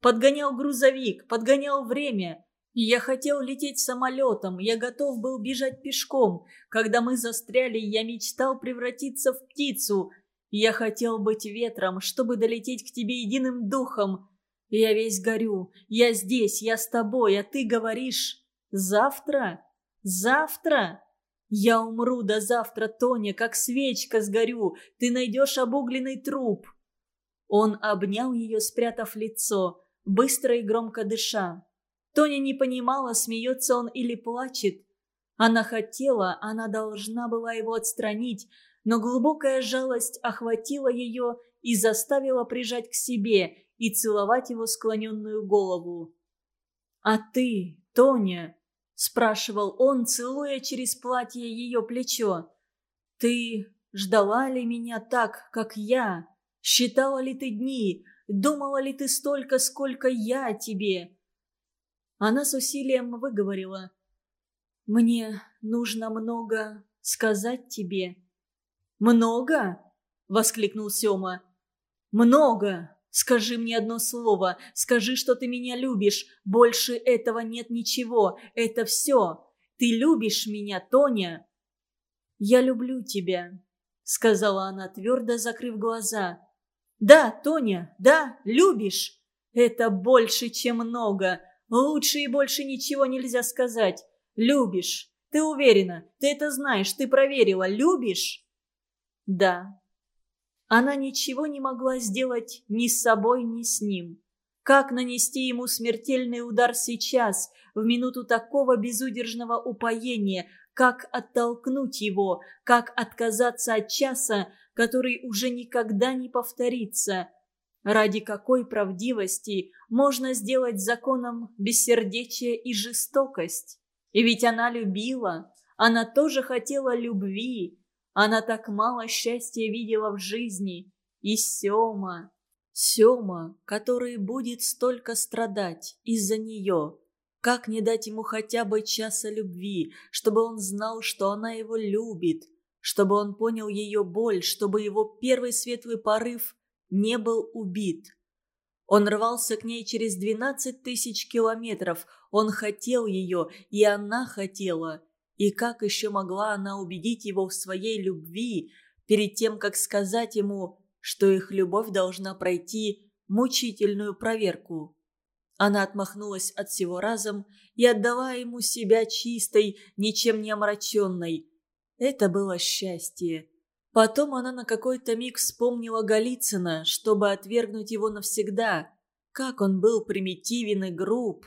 подгонял грузовик, подгонял время. Я хотел лететь самолетом, я готов был бежать пешком. Когда мы застряли, я мечтал превратиться в птицу. Я хотел быть ветром, чтобы долететь к тебе единым духом. Я весь горю, я здесь, я с тобой, а ты говоришь «завтра? Завтра?» Я умру до завтра, Тоня, как свечка сгорю, ты найдешь обугленный труп. Он обнял ее, спрятав лицо, быстро и громко дыша. Тоня не понимала, смеется он или плачет. Она хотела, она должна была его отстранить, но глубокая жалость охватила ее и заставила прижать к себе и целовать его склоненную голову. «А ты, Тоня?» – спрашивал он, целуя через платье ее плечо. «Ты ждала ли меня так, как я?» Считала ли ты дни? Думала ли ты столько, сколько я тебе?» Она с усилием выговорила. «Мне нужно много сказать тебе». «Много?» — воскликнул Сёма. «Много! Скажи мне одно слово. Скажи, что ты меня любишь. Больше этого нет ничего. Это все. Ты любишь меня, Тоня?» «Я люблю тебя», — сказала она, твердо закрыв глаза. Да, Тоня, да, любишь. Это больше, чем много. Лучше и больше ничего нельзя сказать. Любишь. Ты уверена, ты это знаешь, ты проверила. Любишь? Да. Она ничего не могла сделать ни с собой, ни с ним. Как нанести ему смертельный удар сейчас, в минуту такого безудержного упоения, как оттолкнуть его, как отказаться от часа, который уже никогда не повторится. Ради какой правдивости можно сделать законом бессердечие и жестокость? И ведь она любила, она тоже хотела любви, она так мало счастья видела в жизни. И Сёма, Сёма, который будет столько страдать из-за нее. Как не дать ему хотя бы часа любви, чтобы он знал, что она его любит, чтобы он понял ее боль, чтобы его первый светлый порыв не был убит. Он рвался к ней через двенадцать тысяч километров, он хотел ее, и она хотела. И как еще могла она убедить его в своей любви, перед тем, как сказать ему, что их любовь должна пройти мучительную проверку? Она отмахнулась от всего разом и отдала ему себя чистой, ничем не омраченной, это было счастье. Потом она на какой-то миг вспомнила Голицына, чтобы отвергнуть его навсегда. Как он был примитивен и груб.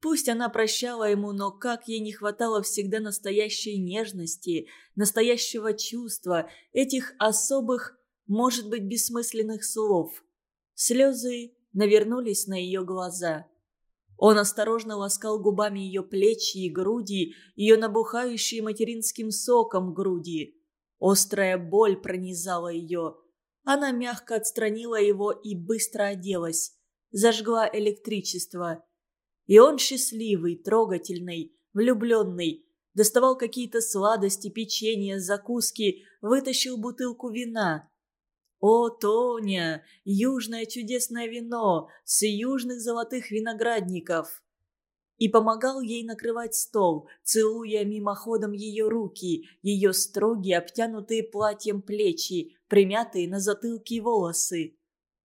Пусть она прощала ему, но как ей не хватало всегда настоящей нежности, настоящего чувства, этих особых, может быть, бессмысленных слов. Слезы навернулись на ее глаза. Он осторожно ласкал губами ее плечи и груди, ее набухающие материнским соком груди. Острая боль пронизала ее. Она мягко отстранила его и быстро оделась. Зажгла электричество. И он счастливый, трогательный, влюбленный. Доставал какие-то сладости, печенье, закуски, вытащил бутылку вина. «О, Тоня, южное чудесное вино с южных золотых виноградников!» И помогал ей накрывать стол, целуя мимоходом ее руки, ее строгие, обтянутые платьем плечи, примятые на затылке волосы.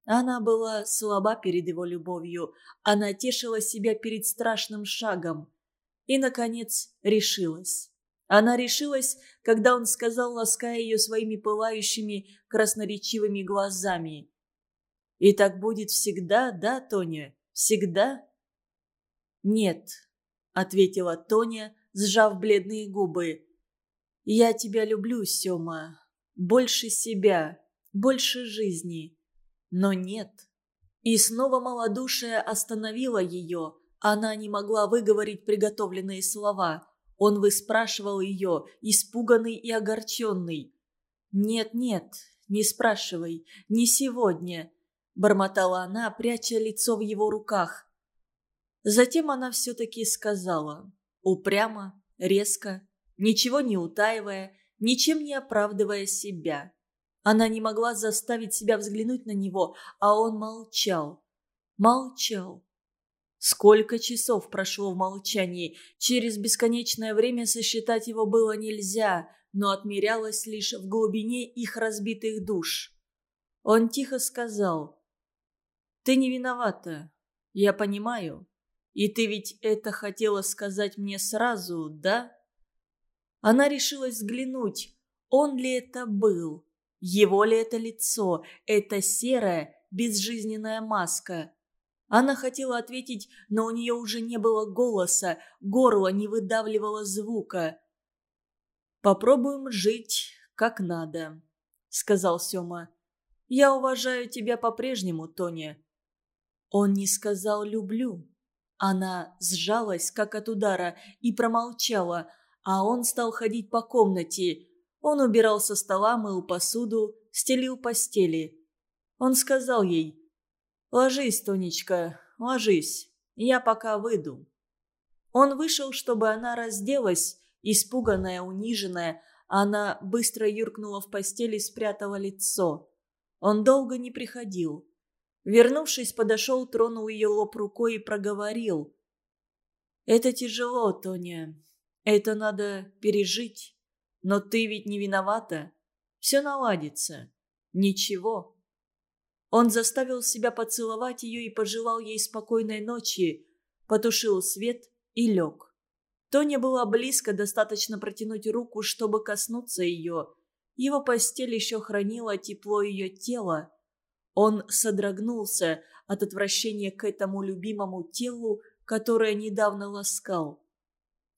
Она была слаба перед его любовью, она тешила себя перед страшным шагом. И, наконец, решилась. Она решилась, когда он сказал, лаская ее своими пылающими, красноречивыми глазами. «И так будет всегда, да, Тоня? Всегда?» «Нет», — ответила Тоня, сжав бледные губы. «Я тебя люблю, Сёма. Больше себя, больше жизни. Но нет». И снова малодушие остановило ее. Она не могла выговорить приготовленные слова. Он выспрашивал ее, испуганный и огорченный. «Нет-нет, не спрашивай, не сегодня», – бормотала она, пряча лицо в его руках. Затем она все-таки сказала, упрямо, резко, ничего не утаивая, ничем не оправдывая себя. Она не могла заставить себя взглянуть на него, а он молчал. Молчал, Сколько часов прошло в молчании. Через бесконечное время сосчитать его было нельзя, но отмерялось лишь в глубине их разбитых душ. Он тихо сказал. «Ты не виновата. Я понимаю. И ты ведь это хотела сказать мне сразу, да?» Она решилась взглянуть, он ли это был, его ли это лицо, эта серая, безжизненная маска. Она хотела ответить, но у нее уже не было голоса, горло не выдавливало звука. «Попробуем жить как надо», — сказал Сёма. «Я уважаю тебя по-прежнему, Тоня». Он не сказал «люблю». Она сжалась, как от удара, и промолчала, а он стал ходить по комнате. Он убирал со стола, мыл посуду, стелил постели. Он сказал ей «Ложись, Тонечка, ложись, я пока выйду». Он вышел, чтобы она разделась, испуганная, униженная. Она быстро юркнула в постель и спрятала лицо. Он долго не приходил. Вернувшись, подошел, тронул ее лоб рукой и проговорил. «Это тяжело, Тоня. Это надо пережить. Но ты ведь не виновата. Все наладится. Ничего. Он заставил себя поцеловать ее и пожелал ей спокойной ночи, потушил свет и лег. Тоня была близко, достаточно протянуть руку, чтобы коснуться ее. Его постель еще хранила тепло ее тела. Он содрогнулся от отвращения к этому любимому телу, которое недавно ласкал.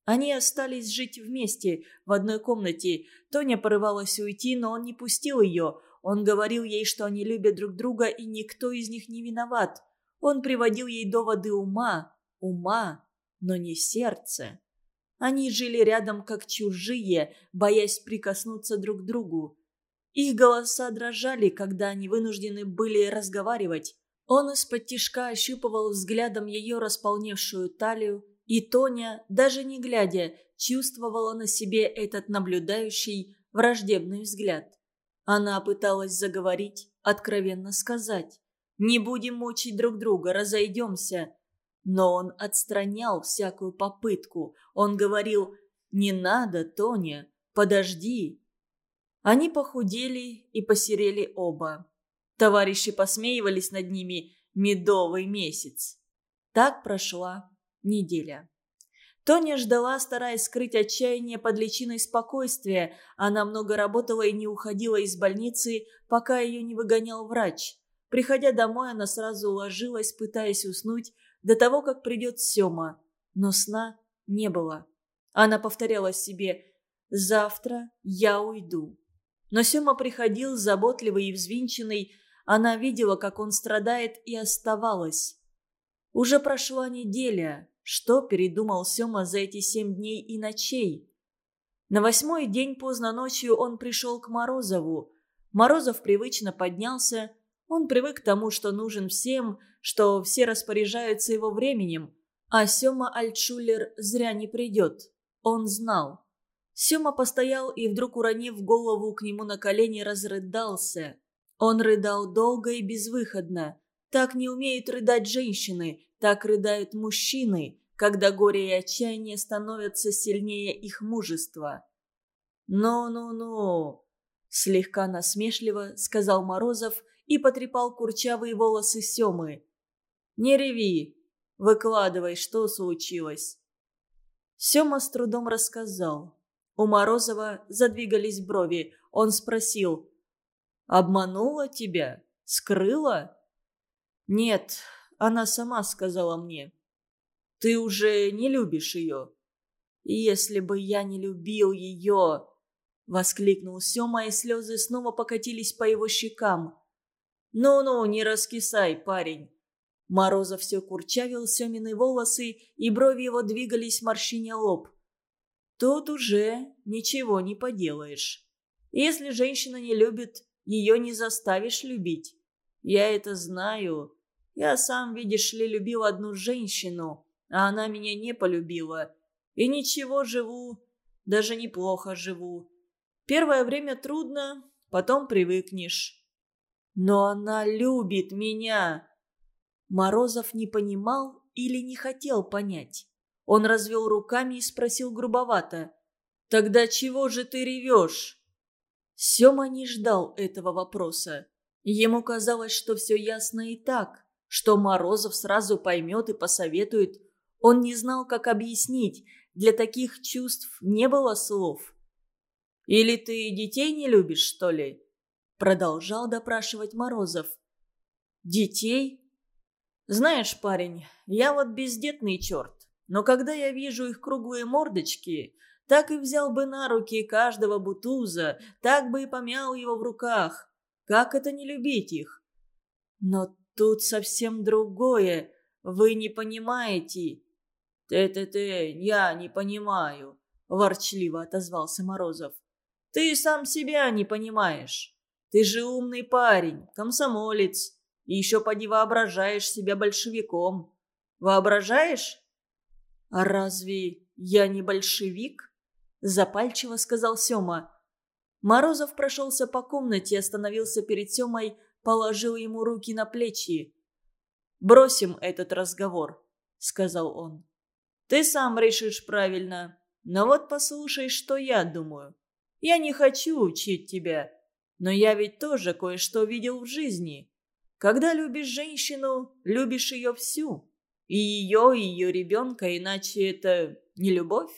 Они остались жить вместе, в одной комнате. Тоня порывалась уйти, но он не пустил ее – он говорил ей, что они любят друг друга, и никто из них не виноват. Он приводил ей доводы ума, ума, но не сердца. Они жили рядом как чужие, боясь прикоснуться друг к другу. Их голоса дрожали, когда они вынуждены были разговаривать. Он из-под тишка ощупывал взглядом ее располневшую талию, и Тоня, даже не глядя, чувствовала на себе этот наблюдающий, враждебный взгляд. Она пыталась заговорить, откровенно сказать. «Не будем мучить друг друга, разойдемся». Но он отстранял всякую попытку. Он говорил «Не надо, Тоня, подожди». Они похудели и посерели оба. Товарищи посмеивались над ними медовый месяц. Так прошла неделя. Тоня ждала, стараясь скрыть отчаяние под личиной спокойствия. Она много работала и не уходила из больницы, пока ее не выгонял врач. Приходя домой, она сразу ложилась, пытаясь уснуть, до того, как придет Сема. Но сна не было. Она повторяла себе «Завтра я уйду». Но Сема приходил, заботливый и взвинченный. Она видела, как он страдает, и оставалась. Уже прошла неделя. Что передумал Сёма за эти семь дней и ночей? На восьмой день поздно ночью он пришел к Морозову. Морозов привычно поднялся. Он привык к тому, что нужен всем, что все распоряжаются его временем. А Сёма Альтшулер зря не придет. Он знал. Сёма постоял и, вдруг уронив голову к нему на колени, разрыдался. Он рыдал долго и безвыходно. Так не умеют рыдать женщины, так рыдают мужчины, когда горе и отчаяние становятся сильнее их мужества. «Ну-ну-ну», — слегка насмешливо сказал Морозов и потрепал курчавые волосы Семы. «Не реви, выкладывай, что случилось». Сема с трудом рассказал. У Морозова задвигались брови. Он спросил. «Обманула тебя? Скрыла?» «Нет, она сама сказала мне. Ты уже не любишь ее. Если бы я не любил ее...» Воскликнул Сема, и слезы снова покатились по его щекам. «Ну-ну, не раскисай, парень!» Морозов все курчавил Семины волосы, и брови его двигались морщиня лоб. «Тут уже ничего не поделаешь. Если женщина не любит, ее не заставишь любить. Я это знаю. Я сам, видишь ли, любил одну женщину, а она меня не полюбила. И ничего, живу, даже неплохо живу. Первое время трудно, потом привыкнешь. Но она любит меня. Морозов не понимал или не хотел понять. Он развел руками и спросил грубовато. «Тогда чего же ты ревешь?» Сема не ждал этого вопроса. Ему казалось, что все ясно и так, что Морозов сразу поймет и посоветует. Он не знал, как объяснить, для таких чувств не было слов. «Или ты детей не любишь, что ли?» Продолжал допрашивать Морозов. «Детей?» «Знаешь, парень, я вот бездетный черт, но когда я вижу их круглые мордочки, так и взял бы на руки каждого бутуза, так бы и помял его в руках. Как это не любить их? Но тут совсем другое. Вы не понимаете. «Ты-ты-ты, я не понимаю», – ворчливо отозвался Морозов. «Ты сам себя не понимаешь. Ты же умный парень, комсомолец, и еще поди воображаешь себя большевиком. Воображаешь?» «А разве я не большевик?» – запальчиво сказал Сема. Морозов прошелся по комнате, остановился перед Семой, положил ему руки на плечи. «Бросим этот разговор», — сказал он. «Ты сам решишь правильно. Но вот послушай, что я думаю. Я не хочу учить тебя, но я ведь тоже кое-что видел в жизни. Когда любишь женщину, любишь ее всю. И ее, и ее ребенка, иначе это не любовь.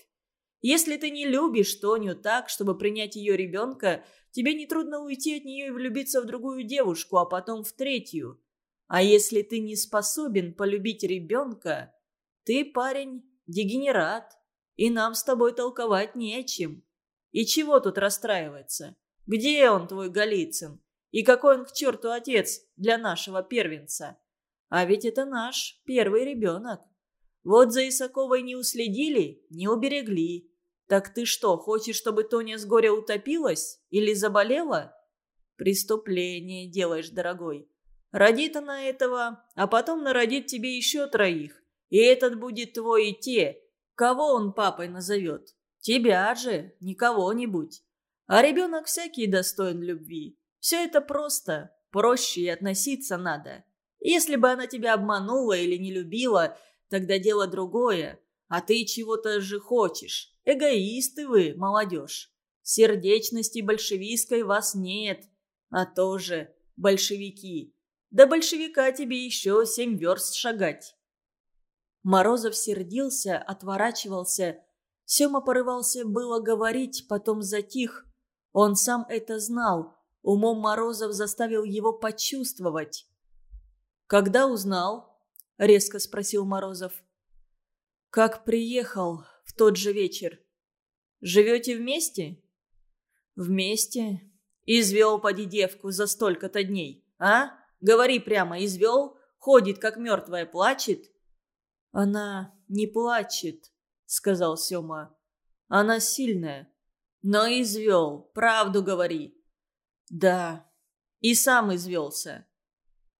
Если ты не любишь Тоню так, чтобы принять ее ребенка, тебе нетрудно уйти от нее и влюбиться в другую девушку, а потом в третью. А если ты не способен полюбить ребенка, ты, парень, дегенерат, и нам с тобой толковать не о чем. И чего тут расстраиваться? Где он, твой Голицын? И какой он к черту отец для нашего первенца? А ведь это наш первый ребенок. Вот за Исаковой не уследили, не уберегли. «Так ты что, хочешь, чтобы Тоня с горя утопилась? Или заболела?» «Преступление делаешь, дорогой. Родит она этого, а потом народит тебе еще троих. И этот будет твой и те. Кого он папой назовет? Тебя же, не кого-нибудь. А ребенок всякий достоин любви. Все это просто, проще и относиться надо. Если бы она тебя обманула или не любила, тогда дело другое. А ты чего-то же хочешь. Эгоисты вы, молодежь. Сердечности большевистской вас нет. А тоже большевики. До большевика тебе еще семь верст шагать. Морозов сердился, отворачивался. Сема порывался было говорить, потом затих. Он сам это знал. Умом Морозов заставил его почувствовать. «Когда узнал?» — резко спросил Морозов. «Как приехал, тот же вечер. Живете вместе? Вместе. Извел поди девку за столько-то дней, а? Говори прямо, извел? Ходит, как мертвая, плачет? Она не плачет, сказал Сема. Она сильная. Но извел, правду говори. Да, и сам извелся.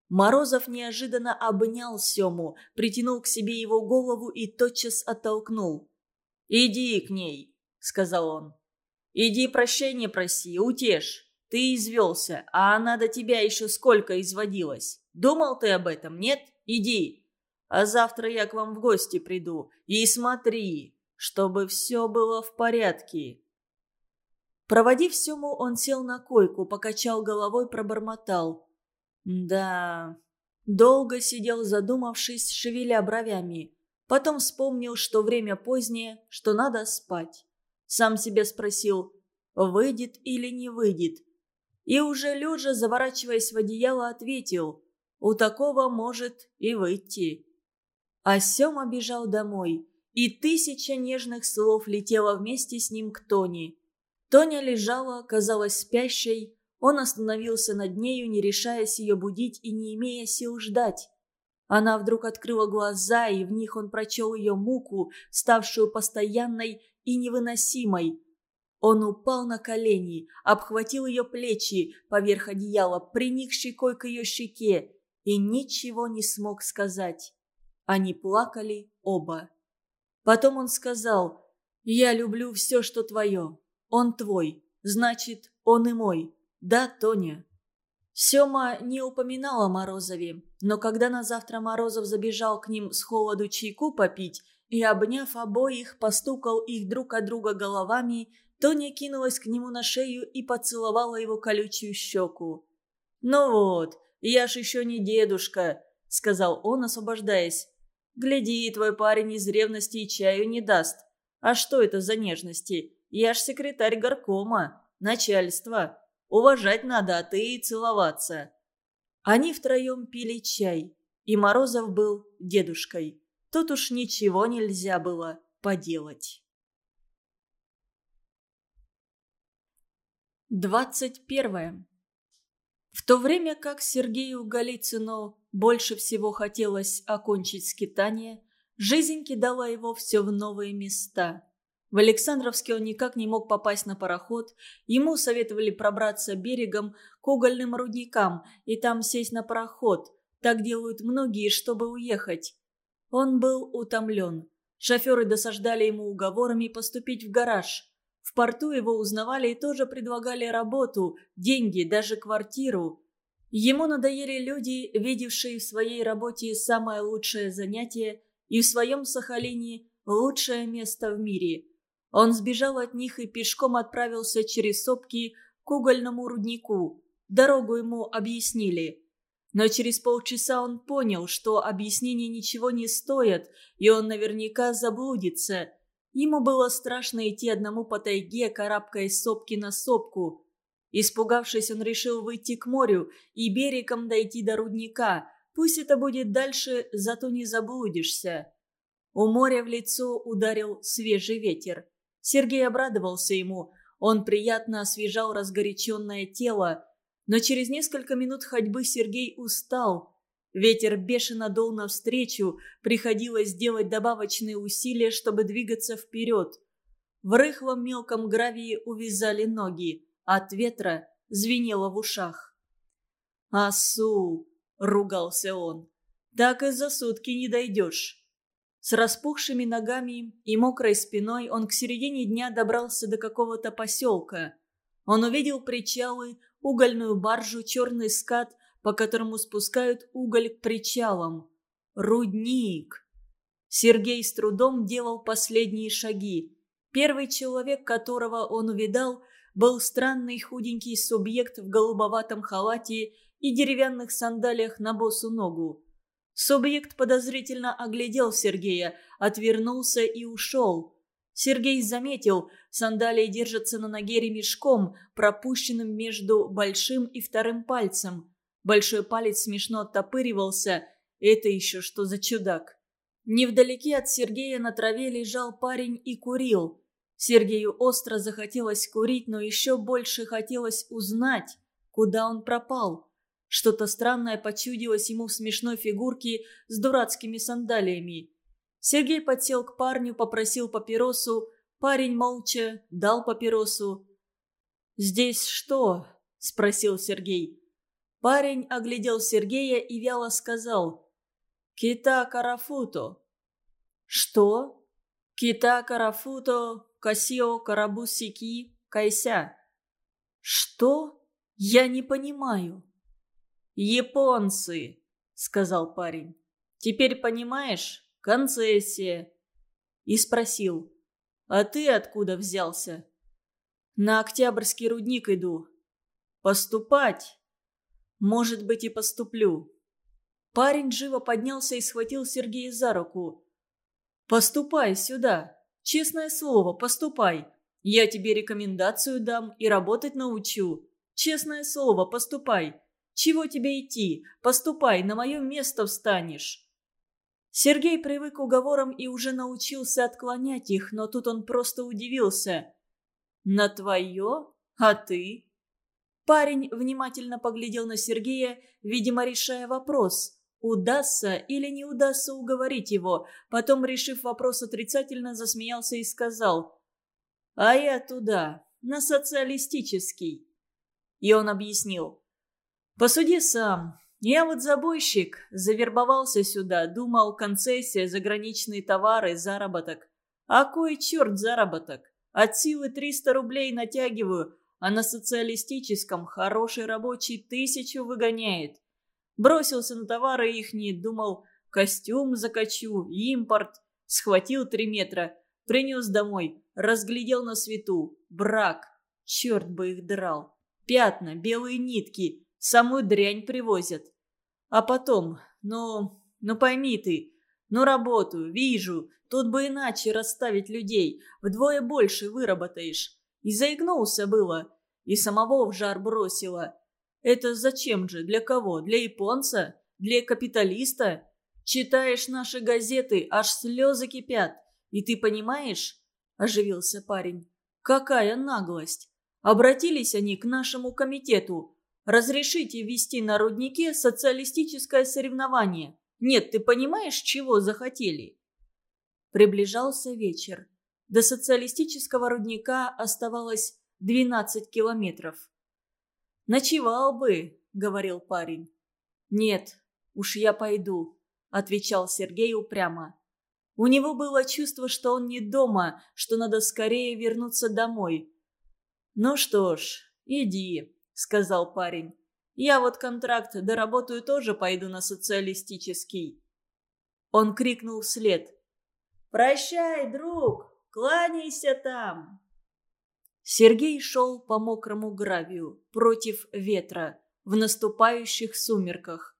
Морозов неожиданно обнял Сему, притянул к себе его голову и тотчас оттолкнул. «Иди к ней», — сказал он. «Иди прощения проси, утешь. Ты извелся, а она до тебя еще сколько изводилась. Думал ты об этом, нет? Иди. А завтра я к вам в гости приду. И смотри, чтобы все было в порядке». Проводив Сему, он сел на койку, покачал головой, пробормотал. «Да...» Долго сидел задумавшись, шевеля бровями. Потом вспомнил, что время позднее, что надо спать. Сам себя спросил, выйдет или не выйдет. И уже лежа, заворачиваясь в одеяло, ответил, у такого может и выйти. А Сема бежал домой, и тысяча нежных слов летела вместе с ним к Тоне. Тоня лежала, казалась спящей, он остановился над нею, не решаясь ее будить и не имея сил ждать. Она вдруг открыла глаза, и в них он прочел ее муку, ставшую постоянной и невыносимой. Он упал на колени, обхватил ее плечи поверх одеяла, приник щекой к ее щеке и ничего не смог сказать. Они плакали оба. Потом он сказал, «Я люблю все, что твое. Он твой, значит, он и мой. Да, Тоня?» Сема не упоминал о Морозове, но когда на завтра Морозов забежал к ним с холоду чайку попить и, обняв обоих, постукал их друг от друга головами, Тоня кинулась к нему на шею и поцеловала его колючую щеку. «Ну вот, я ж еще не дедушка», — сказал он, освобождаясь. «Гляди, твой парень из ревности и чаю не даст. А что это за нежности? Я ж секретарь горкома, начальство. Уважать надо, а ты и целоваться». Они втроем пили чай, и Морозов был дедушкой. Тут уж ничего нельзя было поделать. Двадцать первое. В то время как Сергею Голицыну больше всего хотелось окончить скитание, жизнь кидала его все в новые места. В Александровске он никак не мог попасть на пароход. Ему советовали пробраться берегом к угольным рудникам и там сесть на пароход. Так делают многие, чтобы уехать. Он был утомлен. Шоферы досаждали ему уговорами поступить в гараж. В порту его узнавали и тоже предлагали работу, деньги, даже квартиру. Ему надоели люди, видевшие в своей работе самое лучшее занятие и в своем Сахалине лучшее место в мире – он сбежал от них и пешком отправился через сопки к угольному руднику. Дорогу ему объяснили. Но через полчаса он понял, что объяснения ничего не стоят, и он наверняка заблудится. Ему было страшно идти одному по тайге, карабкаясь сопки на сопку. Испугавшись, он решил выйти к морю и берегом дойти до рудника. Пусть это будет дальше, зато не заблудишься. У моря в лицо ударил свежий ветер. Сергей обрадовался ему. Он приятно освежал разгоряченное тело. Но через несколько минут ходьбы Сергей устал. Ветер бешено дул навстречу, приходилось делать добавочные усилия, чтобы двигаться вперед. В рыхлом мелком гравии увязали ноги, от ветра звенело в ушах. «Асу!» — ругался он. «Так и за сутки не дойдешь». С распухшими ногами и мокрой спиной он к середине дня добрался до какого-то поселка. Он увидел причалы, угольную баржу, черный скат, по которому спускают уголь к причалам. Рудник. Сергей с трудом делал последние шаги. Первый человек, которого он увидал, был странный худенький субъект в голубоватом халате и деревянных сандалиях на босу ногу. Субъект подозрительно оглядел Сергея, отвернулся и ушел. Сергей заметил, сандалии держатся на ноге ремешком, пропущенным между большим и вторым пальцем. Большой палец смешно оттопыривался. Это еще что за чудак? Невдалеке от Сергея на траве лежал парень и курил. Сергею остро захотелось курить, но еще больше хотелось узнать, куда он пропал. Что-то странное почудилось ему в смешной фигурке с дурацкими сандалиями. Сергей подсел к парню, попросил папиросу. Парень молча дал папиросу. «Здесь что?» – спросил Сергей. Парень оглядел Сергея и вяло сказал. «Кита Карафуто». «Что?» «Кита Карафуто, Касио Карабусики, Кайся». «Что? Я не понимаю». «Японцы», — сказал парень. «Теперь понимаешь? Концессия». И спросил, «А ты откуда взялся?» «На Октябрьский рудник иду». «Поступать?» «Может быть, и поступлю». Парень живо поднялся и схватил Сергея за руку. «Поступай сюда. Честное слово, поступай. Я тебе рекомендацию дам и работать научу. Честное слово, поступай. Чего тебе идти? Поступай, на мое место встанешь». Сергей привык к уговорам и уже научился отклонять их, но тут он просто удивился. «На твое? А ты?» Парень внимательно поглядел на Сергея, видимо, решая вопрос, удастся или не удастся уговорить его. Потом, решив вопрос отрицательно, засмеялся и сказал, «А я туда, на социалистический». И он объяснил, Посуди сам. Я вот забойщик, завербовался сюда, думал, концессия, заграничные товары, заработок. А кой черт заработок? От силы 300 рублей натягиваю, а на социалистическом хороший рабочий тысячу выгоняет. Бросился на товары ихние, думал, костюм закачу, импорт. Схватил три метра, принес домой, разглядел на свету. Брак. Черт бы их драл. Пятна, белые нитки, самую дрянь привозят. А потом, ну, ну пойми ты, ну работаю, вижу, тут бы иначе расставить людей, вдвое больше выработаешь. И заигнулся было, и самого в жар бросило. Это зачем же, для кого, для японца, для капиталиста? Читаешь наши газеты, аж слезы кипят. И ты понимаешь, оживился парень, какая наглость. Обратились они к нашему комитету. Разрешите вести на руднике социалистическое соревнование. Нет, ты понимаешь, чего захотели?» Приближался вечер. До социалистического рудника оставалось 12 километров. «Ночевал бы», — говорил парень. «Нет, уж я пойду», — отвечал Сергей упрямо. У него было чувство, что он не дома, что надо скорее вернуться домой. «Ну что ж, иди», — сказал парень. «Я вот контракт доработаю тоже пойду на социалистический». Он крикнул вслед. «Прощай, друг! Кланяйся там!» Сергей шел по мокрому гравию, против ветра, в наступающих сумерках.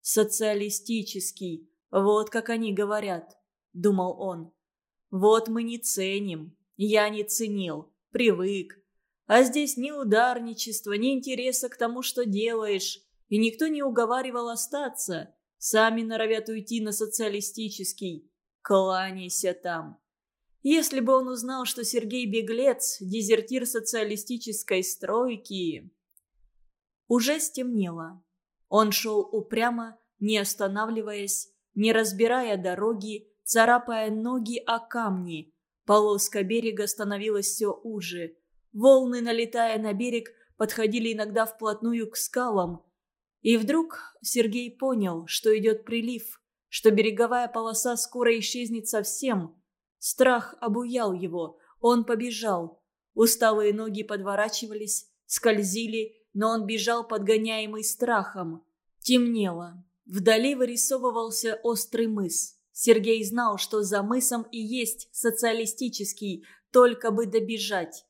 «Социалистический, вот как они говорят», — думал он. «Вот мы не ценим, я не ценил, привык, а здесь ни ударничества, ни интереса к тому, что делаешь. И никто не уговаривал остаться. Сами норовят уйти на социалистический. Кланяйся там. Если бы он узнал, что Сергей Беглец, дезертир социалистической стройки... Уже стемнело. Он шел упрямо, не останавливаясь, не разбирая дороги, царапая ноги о камни. Полоска берега становилась все уже. Волны, налетая на берег, подходили иногда вплотную к скалам. И вдруг Сергей понял, что идет прилив, что береговая полоса скоро исчезнет совсем. Страх обуял его, он побежал. Усталые ноги подворачивались, скользили, но он бежал, подгоняемый страхом. Темнело. Вдали вырисовывался острый мыс. Сергей знал, что за мысом и есть социалистический, только бы добежать.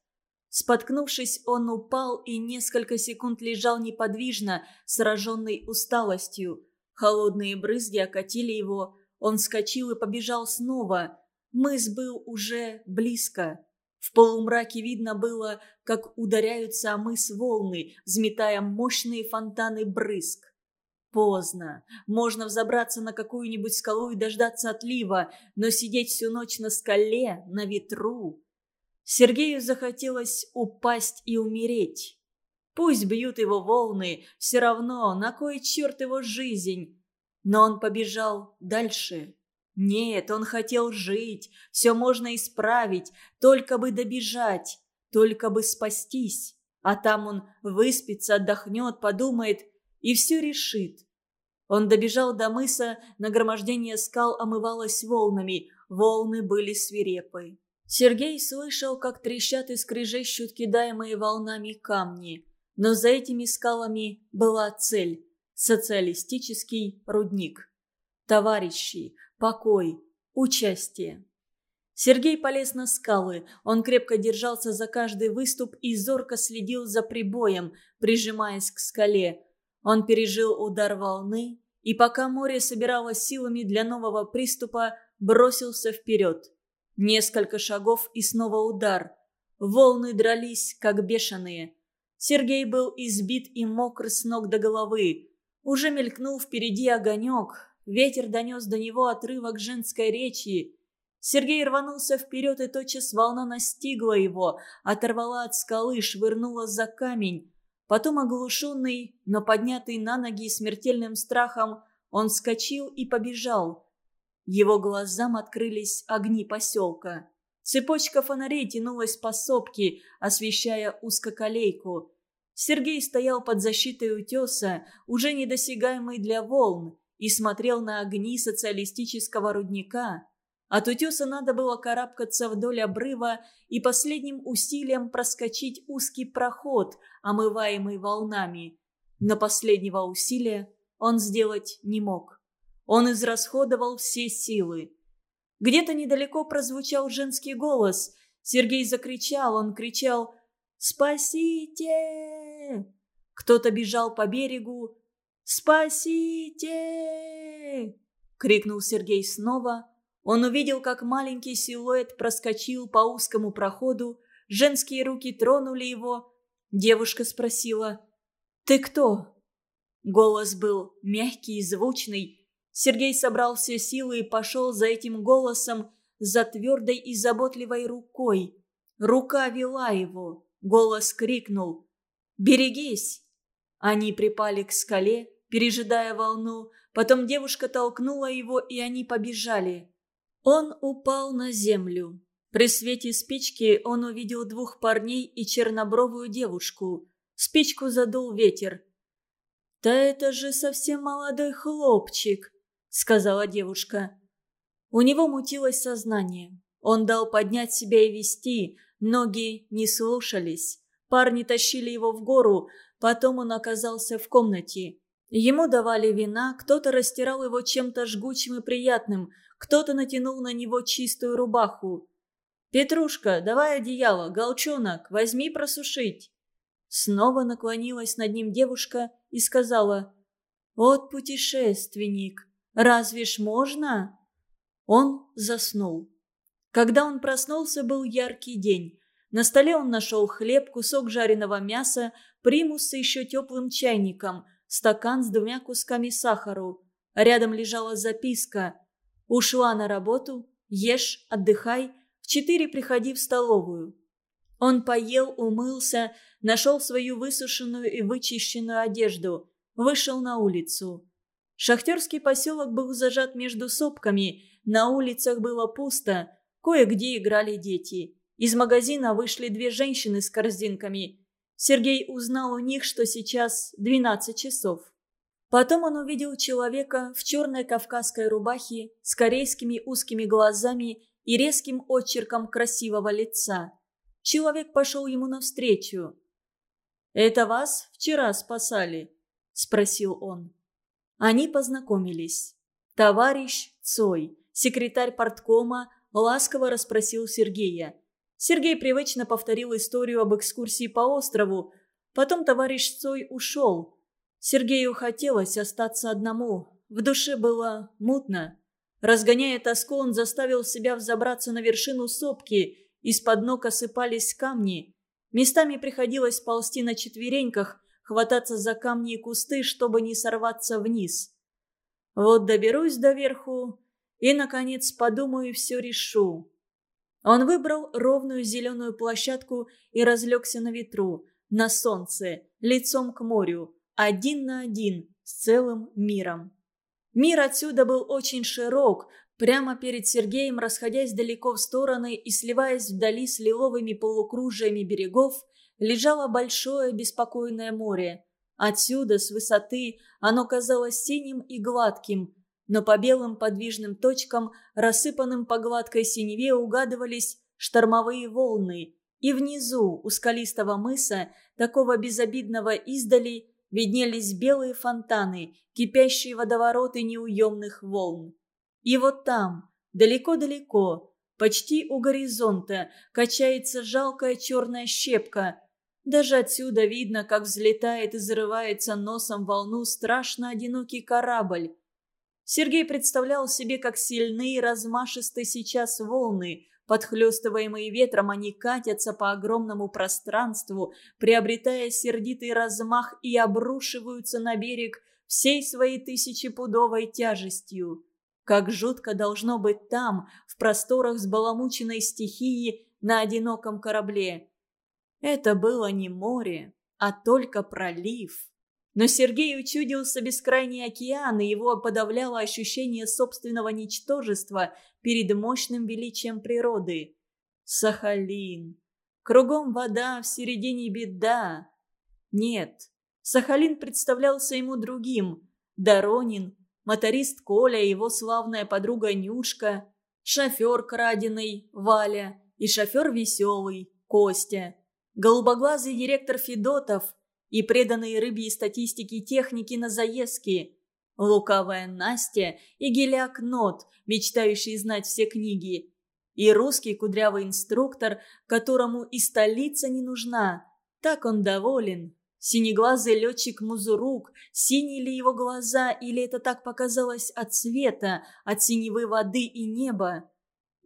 Споткнувшись, он упал и несколько секунд лежал неподвижно, сраженный усталостью. Холодные брызги окатили его. Он вскочил и побежал снова. Мыс был уже близко. В полумраке видно было, как ударяются о мыс волны, взметая мощные фонтаны брызг. Поздно. Можно взобраться на какую-нибудь скалу и дождаться отлива, но сидеть всю ночь на скале, на ветру... Сергею захотелось упасть и умереть. Пусть бьют его волны, все равно, на кой черт его жизнь? Но он побежал дальше. Нет, он хотел жить, все можно исправить, только бы добежать, только бы спастись. А там он выспится, отдохнет, подумает и все решит. Он добежал до мыса, нагромождение скал омывалось волнами, волны были свирепы. Сергей слышал, как трещат и скрежещут кидаемые волнами камни. Но за этими скалами была цель – социалистический рудник. Товарищи, покой, участие. Сергей полез на скалы, он крепко держался за каждый выступ и зорко следил за прибоем, прижимаясь к скале. Он пережил удар волны и, пока море собиралось силами для нового приступа, бросился вперед – Несколько шагов и снова удар. Волны дрались, как бешеные. Сергей был избит и мокр с ног до головы. Уже мелькнул впереди огонек. Ветер донес до него отрывок женской речи. Сергей рванулся вперед, и тотчас волна настигла его, оторвала от скалы, швырнула за камень. Потом, оглушенный, но поднятый на ноги смертельным страхом, он вскочил и побежал. Его глазам открылись огни поселка. Цепочка фонарей тянулась по сопке, освещая узкоколейку. Сергей стоял под защитой утеса, уже недосягаемый для волн, и смотрел на огни социалистического рудника. От утеса надо было карабкаться вдоль обрыва и последним усилием проскочить узкий проход, омываемый волнами. Но последнего усилия он сделать не мог. Он израсходовал все силы. Где-то недалеко прозвучал женский голос. Сергей закричал, он кричал «Спасите!». Кто-то бежал по берегу. «Спасите!» — крикнул Сергей снова. Он увидел, как маленький силуэт проскочил по узкому проходу, женские руки тронули его. Девушка спросила «Ты кто?» Голос был мягкий и звучный. Сергей собрал все силы и пошел за этим голосом, за твердой и заботливой рукой. Рука вела его. Голос крикнул «Берегись!». Они припали к скале, пережидая волну. Потом девушка толкнула его, и они побежали. Он упал на землю. При свете спички он увидел двух парней и чернобровую девушку. Спичку задул ветер. «Да это же совсем молодой хлопчик», — сказала девушка. У него мутилось сознание. Он дал поднять себя и вести, ноги не слушались. Парни тащили его в гору, потом он оказался в комнате. Ему давали вина, кто-то растирал его чем-то жгучим и приятным — кто-то натянул на него чистую рубаху. «Петрушка, давай одеяло, голчонок, возьми просушить». Снова наклонилась над ним девушка и сказала, «Вот путешественник, разве ж можно?» Он заснул. Когда он проснулся, был яркий день. На столе он нашел хлеб, кусок жареного мяса, примус с еще теплым чайником, стакан с двумя кусками сахару. Рядом лежала записка Ушла на работу, ешь, отдыхай, в четыре приходи в столовую. Он поел, умылся, нашел свою высушенную и вычищенную одежду, вышел на улицу. Шахтерский поселок был зажат между сопками, на улицах было пусто, кое-где играли дети. Из магазина вышли две женщины с корзинками. Сергей узнал у них, что сейчас 12 часов. Потом он увидел человека в черной кавказской рубахе с корейскими узкими глазами и резким очерком красивого лица. Человек пошел ему навстречу. «Это вас вчера спасали?» – спросил он. Они познакомились. Товарищ Цой, секретарь порткома, ласково расспросил Сергея. Сергей привычно повторил историю об экскурсии по острову. Потом товарищ Цой ушел – Сергею хотелось остаться одному. В душе было мутно. Разгоняя тоску, он заставил себя взобраться на вершину сопки. Из-под ног осыпались камни. Местами приходилось ползти на четвереньках, хвататься за камни и кусты, чтобы не сорваться вниз. Вот доберусь до верху и, наконец, подумаю и все решу. Он выбрал ровную зеленую площадку и разлегся на ветру, на солнце, лицом к морю один на один с целым миром. Мир отсюда был очень широк, прямо перед Сергеем, расходясь далеко в стороны и сливаясь вдали с лиловыми полукружиями берегов, лежало большое беспокойное море. Отсюда, с высоты, оно казалось синим и гладким, но по белым подвижным точкам, рассыпанным по гладкой синеве, угадывались штормовые волны. И внизу, у скалистого мыса, такого безобидного издали, виднелись белые фонтаны, кипящие водовороты неуемных волн. И вот там, далеко-далеко, почти у горизонта, качается жалкая черная щепка. Даже отсюда видно, как взлетает и зарывается носом волну страшно одинокий корабль. Сергей представлял себе, как сильны и размашисты сейчас волны, Подхлестываемые ветром, они катятся по огромному пространству, приобретая сердитый размах и обрушиваются на берег всей своей тысячепудовой тяжестью. Как жутко должно быть там, в просторах сбаламученной стихии, на одиноком корабле. Это было не море, а только пролив. Но Сергей учудился бескрайний океан, и его подавляло ощущение собственного ничтожества перед мощным величием природы. Сахалин. Кругом вода, в середине беда. Нет, Сахалин представлялся ему другим. Доронин, моторист Коля, его славная подруга Нюшка. шофер краденый, Валя, и шофер веселый, Костя, голубоглазый директор Федотов и преданные рыбьей статистике техники на заездке, лукавая Настя и геляк Нот, мечтающий знать все книги, и русский кудрявый инструктор, которому и столица не нужна. Так он доволен. Синеглазый летчик Музурук, синие ли его глаза, или это так показалось от цвета, от синевы воды и неба.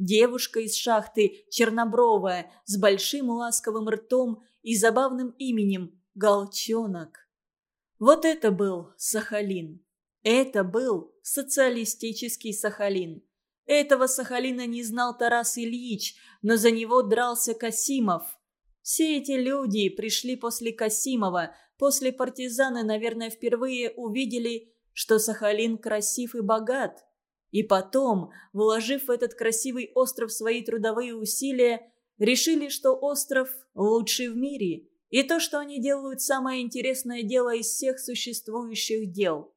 Девушка из шахты, чернобровая, с большим ласковым ртом и забавным именем Голчонок. Вот это был Сахалин. Это был социалистический Сахалин. Этого Сахалина не знал Тарас Ильич, но за него дрался Касимов. Все эти люди пришли после Касимова, после партизаны, наверное, впервые увидели, что Сахалин красив и богат. И потом, вложив в этот красивый остров свои трудовые усилия, решили, что остров лучший в мире, и то, что они делают самое интересное дело из всех существующих дел.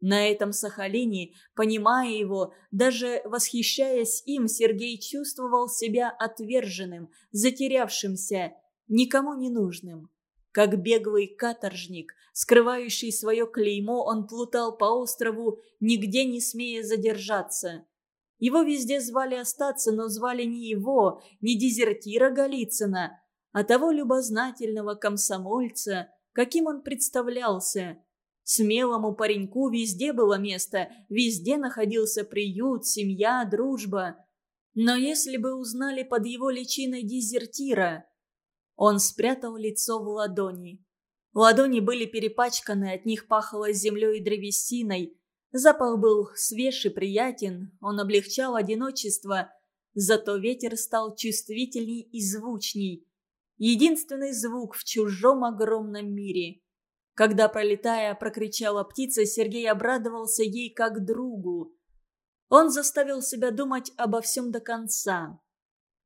На этом Сахалине, понимая его, даже восхищаясь им, Сергей чувствовал себя отверженным, затерявшимся, никому не нужным. Как беглый каторжник, скрывающий свое клеймо, он плутал по острову, нигде не смея задержаться. Его везде звали остаться, но звали не его, не дезертира Голицына, а того любознательного комсомольца, каким он представлялся – Смелому пареньку везде было место, везде находился приют, семья, дружба. Но если бы узнали под его личиной дезертира... Он спрятал лицо в ладони. Ладони были перепачканы, от них пахло землей и древесиной. Запах был свеж и приятен, он облегчал одиночество, зато ветер стал чувствительней и звучней. Единственный звук в чужом огромном мире – когда, пролетая, прокричала птица, Сергей обрадовался ей как другу. Он заставил себя думать обо всем до конца.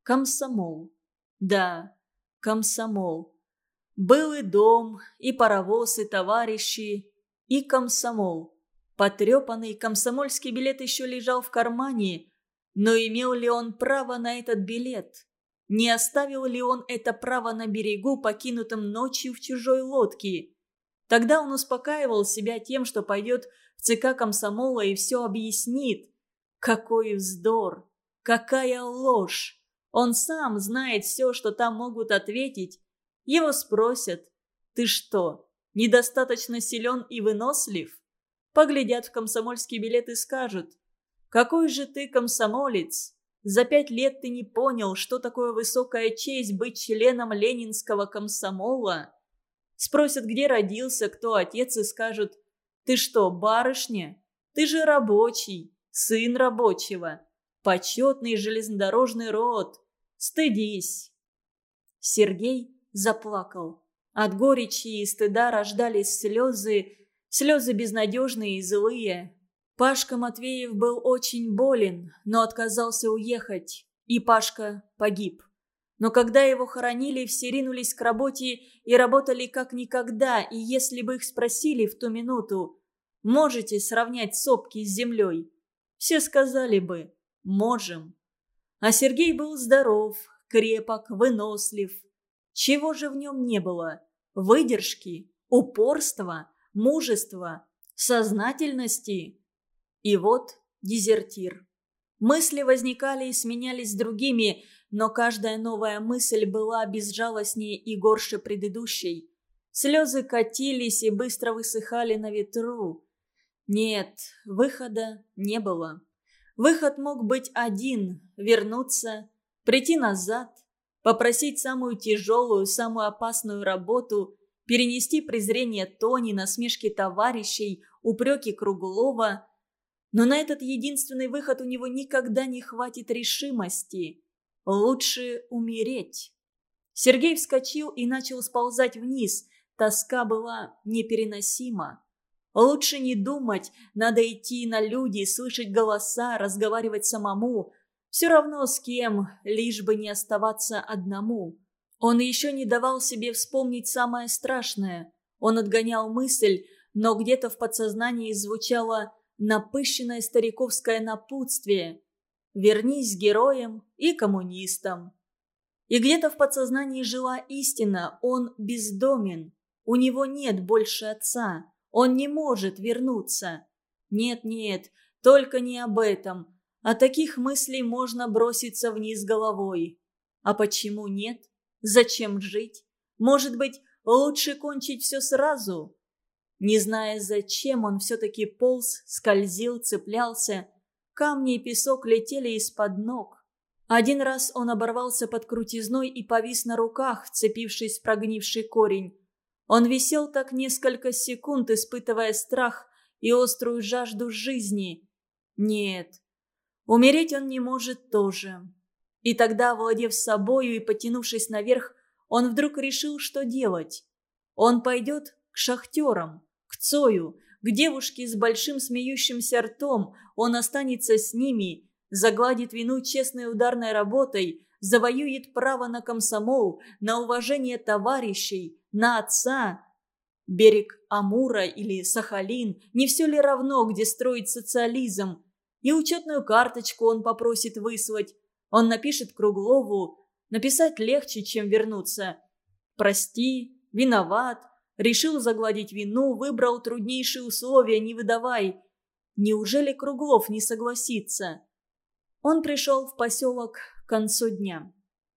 Комсомол. Да, комсомол. Был и дом, и паровоз, и товарищи, и комсомол. Потрепанный комсомольский билет еще лежал в кармане, но имел ли он право на этот билет? Не оставил ли он это право на берегу, покинутом ночью в чужой лодке? Тогда он успокаивал себя тем, что пойдет в ЦК комсомола и все объяснит. Какой вздор! Какая ложь! Он сам знает все, что там могут ответить. Его спросят, ты что, недостаточно силен и вынослив? Поглядят в комсомольский билет и скажут, какой же ты комсомолец? За пять лет ты не понял, что такое высокая честь быть членом ленинского комсомола. Спросят, где родился, кто отец, и скажут, «Ты что, барышня? Ты же рабочий, сын рабочего, почетный железнодорожный род. Стыдись!» Сергей заплакал. От горечи и стыда рождались слезы, слезы безнадежные и злые. Пашка Матвеев был очень болен, но отказался уехать, и Пашка погиб. Но когда его хоронили, все ринулись к работе и работали как никогда, и если бы их спросили в ту минуту, можете сравнять сопки с землей, все сказали бы «можем». А Сергей был здоров, крепок, вынослив. Чего же в нем не было? Выдержки, упорства, мужества, сознательности. И вот дезертир. Мысли возникали и сменялись другими – но каждая новая мысль была безжалостнее и горше предыдущей. Слезы катились и быстро высыхали на ветру. Нет, выхода не было. Выход мог быть один – вернуться, прийти назад, попросить самую тяжелую, самую опасную работу, перенести презрение Тони, насмешки товарищей, упреки Круглова. Но на этот единственный выход у него никогда не хватит решимости. Лучше умереть. Сергей вскочил и начал сползать вниз. Тоска была непереносима. Лучше не думать, надо идти на люди, слышать голоса, разговаривать самому. Все равно с кем, лишь бы не оставаться одному. Он еще не давал себе вспомнить самое страшное. Он отгонял мысль, но где-то в подсознании звучало напыщенное стариковское напутствие. вернись героем и коммунистом. И где-то в подсознании жила истина, он бездомен, у него нет больше отца, он не может вернуться. Нет-нет, только не об этом. От таких мыслей можно броситься вниз головой. А почему нет? Зачем жить? Может быть, лучше кончить все сразу? Не зная зачем, он все-таки полз, скользил, цеплялся. Камни и песок летели из-под ног. Один раз он оборвался под крутизной и повис на руках, вцепившись в прогнивший корень. Он висел так несколько секунд, испытывая страх и острую жажду жизни. Нет, умереть он не может тоже. И тогда, владев собою и потянувшись наверх, он вдруг решил, что делать. Он пойдет к шахтерам, к Цою, к девушке с большим смеющимся ртом, он останется с ними, загладит вину честной ударной работой, завоюет право на комсомол, на уважение товарищей, на отца. Берег Амура или Сахалин, не все ли равно, где строить социализм? И учетную карточку он попросит выслать. Он напишет Круглову. Написать легче, чем вернуться. Прости, виноват, решил загладить вину, выбрал труднейшие условия, не выдавай. Неужели Круглов не согласится? Он пришел в поселок к концу дня.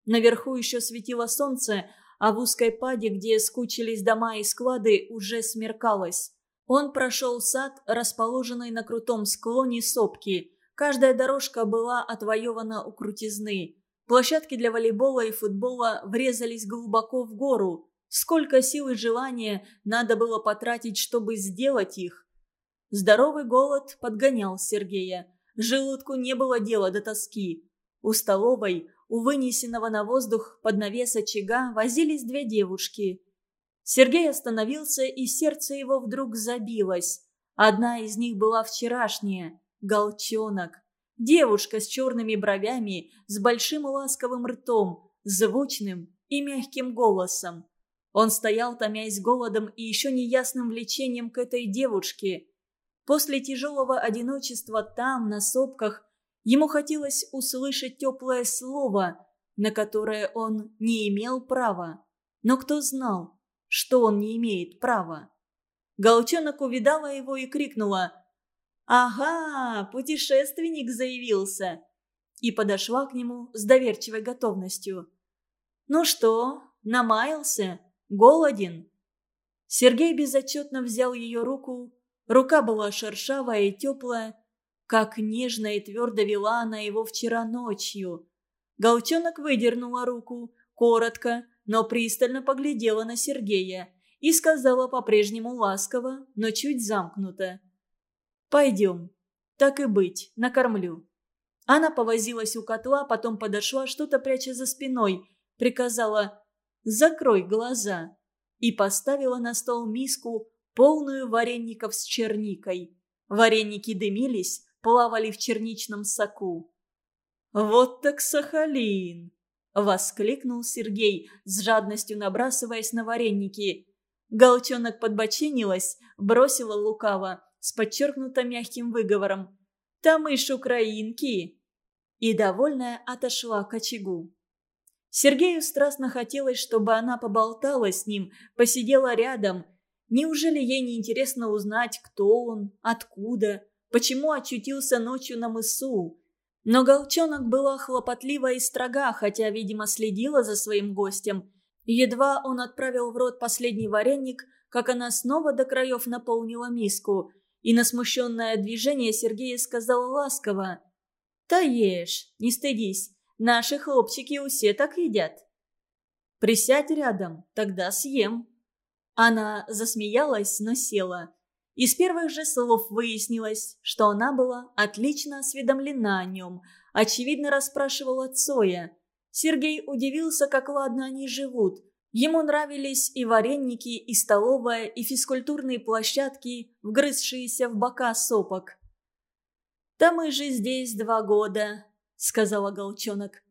Наверху еще светило солнце, а в узкой паде, где скучились дома и склады, уже смеркалось. Он прошел сад, расположенный на крутом склоне сопки. Каждая дорожка была отвоевана у крутизны. Площадки для волейбола и футбола врезались глубоко в гору. Сколько сил и желания надо было потратить, чтобы сделать их. Здоровый голод подгонял Сергея. Желудку не было дела до тоски. У столовой у вынесенного на воздух под навес очага возились две девушки. Сергей остановился, и сердце его вдруг забилось. Одна из них была вчерашняя, Голчонок. Девушка с черными бровями, с большим ласковым ртом, звучным и мягким голосом. Он стоял, томясь голодом и еще неясным влечением к этой девушке. После тяжелого одиночества там, на сопках, Ему хотелось услышать теплое слово, на которое он не имел права. Но кто знал, что он не имеет права? Голчонок увидала его и крикнула «Ага, путешественник заявился!» и подошла к нему с доверчивой готовностью. «Ну что, намаялся? Голоден?» Сергей безотчетно взял ее руку. Рука была шершавая и теплая, как нежно и твердо вела она его вчера ночью. Голчонок выдернула руку, коротко, но пристально поглядела на Сергея и сказала по-прежнему ласково, но чуть замкнуто. «Пойдем. Так и быть, накормлю». Она повозилась у котла, потом подошла, что-то пряча за спиной, приказала «закрой глаза» и поставила на стол миску, полную вареников с черникой. Вареники дымились, плавали в черничном соку. «Вот так Сахалин!» — воскликнул Сергей, с жадностью набрасываясь на вареники. Голчонок подбочинилась, бросила лукаво, с подчеркнуто мягким выговором. «Там ишь украинки!» И, довольная, отошла к очагу. Сергею страстно хотелось, чтобы она поболтала с ним, посидела рядом. Неужели ей не интересно узнать, кто он, откуда? Почему очутился ночью на мысу. Но Голчонок была хлопотлива и строга, хотя, видимо, следила за своим гостем. Едва он отправил в рот последний вареник, как она снова до краев наполнила миску, и на смущенное движение Сергея сказала ласково «Та ешь, не стыдись, наши хлопчики все так едят». «Присядь рядом, тогда съем». Она засмеялась, но села. Из первых же слов выяснилось, что она была отлично осведомлена о нем, очевидно расспрашивала Цоя. Сергей удивился, как ладно они живут. Ему нравились и вареники, и столовая, и физкультурные площадки, вгрызшиеся в бока сопок. «Да мы же здесь два года», — сказала Голчонок.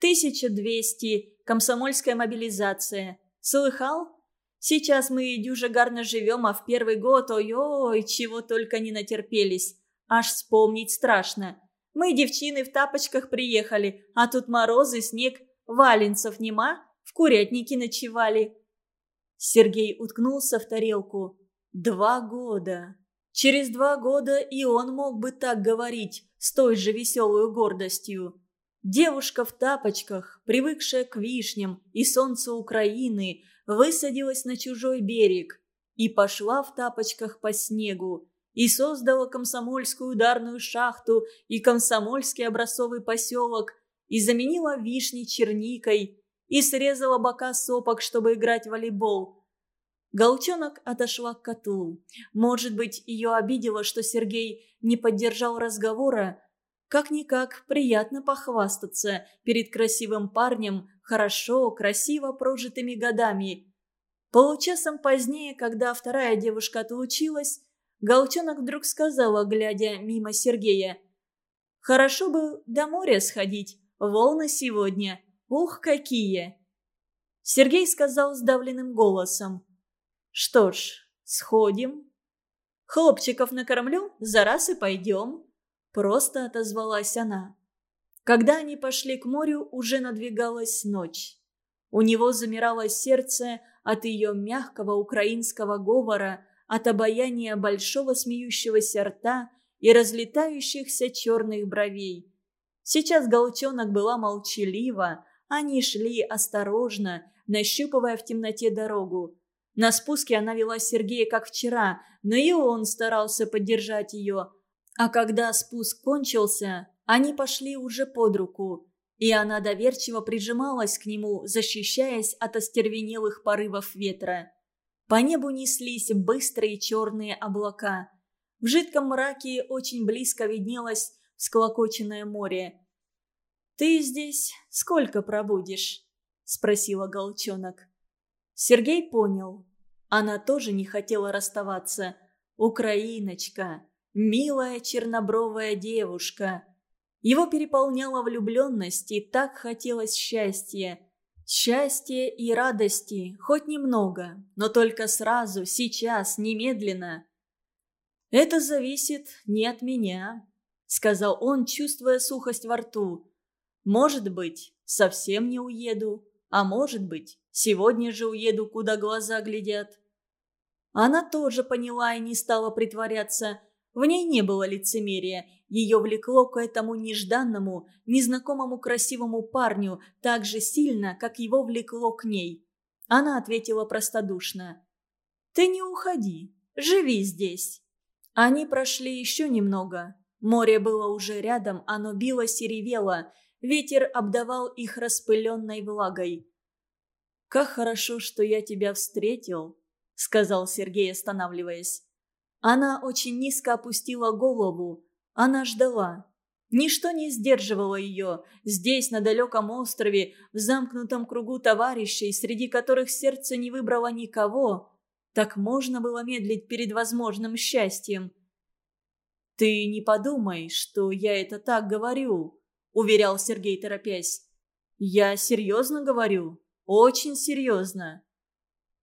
«Тысяча двести, комсомольская мобилизация. Слыхал?» Сейчас мы дюже гарно живем, а в первый год, ой-ой, чего только не натерпелись. Аж вспомнить страшно. Мы, девчины, в тапочках приехали, а тут морозы, снег, валенцев нема, в курятнике ночевали». Сергей уткнулся в тарелку. «Два года. Через два года и он мог бы так говорить, с той же веселой гордостью. Девушка в тапочках, привыкшая к вишням и солнцу Украины, высадилась на чужой берег и пошла в тапочках по снегу, и создала комсомольскую ударную шахту и комсомольский образцовый поселок, и заменила вишни черникой, и срезала бока сопок, чтобы играть в волейбол. Голчонок отошла к коту. Может быть, ее обидело, что Сергей не поддержал разговора. Как-никак приятно похвастаться перед красивым парнем хорошо, красиво прожитыми годами. Получасом позднее, когда вторая девушка отлучилась, Голчонок вдруг сказала, глядя мимо Сергея. «Хорошо бы до моря сходить. Волны сегодня. Ух, какие!» Сергей сказал сдавленным голосом. «Что ж, сходим». «Хлопчиков накормлю, за раз и пойдем», – просто отозвалась она. Когда они пошли к морю, уже надвигалась ночь. У него замирало сердце от ее мягкого украинского говора, от обаяния большого смеющегося рта и разлетающихся черных бровей. Сейчас Голчонок была молчалива, они шли осторожно, нащупывая в темноте дорогу. На спуске она вела Сергея, как вчера, но и он старался поддержать ее. А когда спуск кончился, они пошли уже под руку, и она доверчиво прижималась к нему, защищаясь от остервенелых порывов ветра. По небу неслись быстрые черные облака. В жидком мраке очень близко виднелось склокоченное море. «Ты здесь сколько пробудешь?» – спросила Голчонок. Сергей понял. Она тоже не хотела расставаться. Украиночка, милая чернобровая девушка. Его переполняла влюбленность, и так хотелось счастья. Счастья и радости, хоть немного, но только сразу, сейчас, немедленно. «Это зависит не от меня», — сказал он, чувствуя сухость во рту. «Может быть, совсем не уеду, а может быть, сегодня же уеду, куда глаза глядят». Она тоже поняла и не стала притворяться. В ней не было лицемерия, ее влекло к этому нежданному, незнакомому красивому парню так же сильно, как его влекло к ней. Она ответила простодушно. «Ты не уходи, живи здесь». Они прошли еще немного. Море было уже рядом, оно билось и ревело. Ветер обдавал их распыленной влагой. «Как хорошо, что я тебя встретил», — сказал Сергей, останавливаясь. Она очень низко опустила голову, она ждала. Ничто не сдерживало ее. Здесь, на далеком острове, в замкнутом кругу товарищей, среди которых сердце не выбрало никого, так можно было медлить перед возможным счастьем. «Ты не подумай, что я это так говорю», — уверял Сергей, торопясь. «Я серьезно говорю, очень серьезно».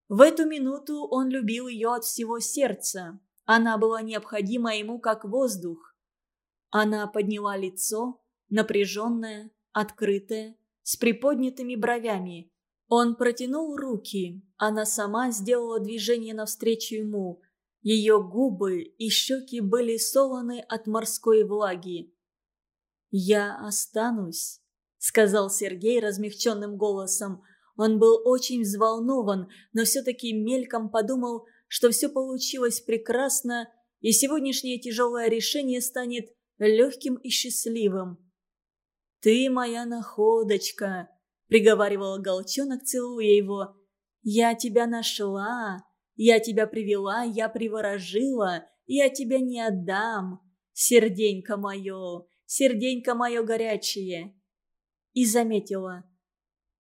В эту минуту он любил ее от всего сердца. Она была необходима ему как воздух. Она подняла лицо, напряженное, открытое, с приподнятыми бровями. Он протянул руки, она сама сделала движение навстречу ему. Ее губы и щеки были солоны от морской влаги. «Я останусь», — сказал Сергей размягченным голосом. Он был очень взволнован, но все-таки мельком подумал, что все получилось прекрасно, и сегодняшнее тяжелое решение станет легким и счастливым. «Ты моя находочка», — приговаривала Голчонок, целуя его. «Я тебя нашла, я тебя привела, я приворожила, я тебя не отдам, серденько мое, серденько мое горячее». И заметила.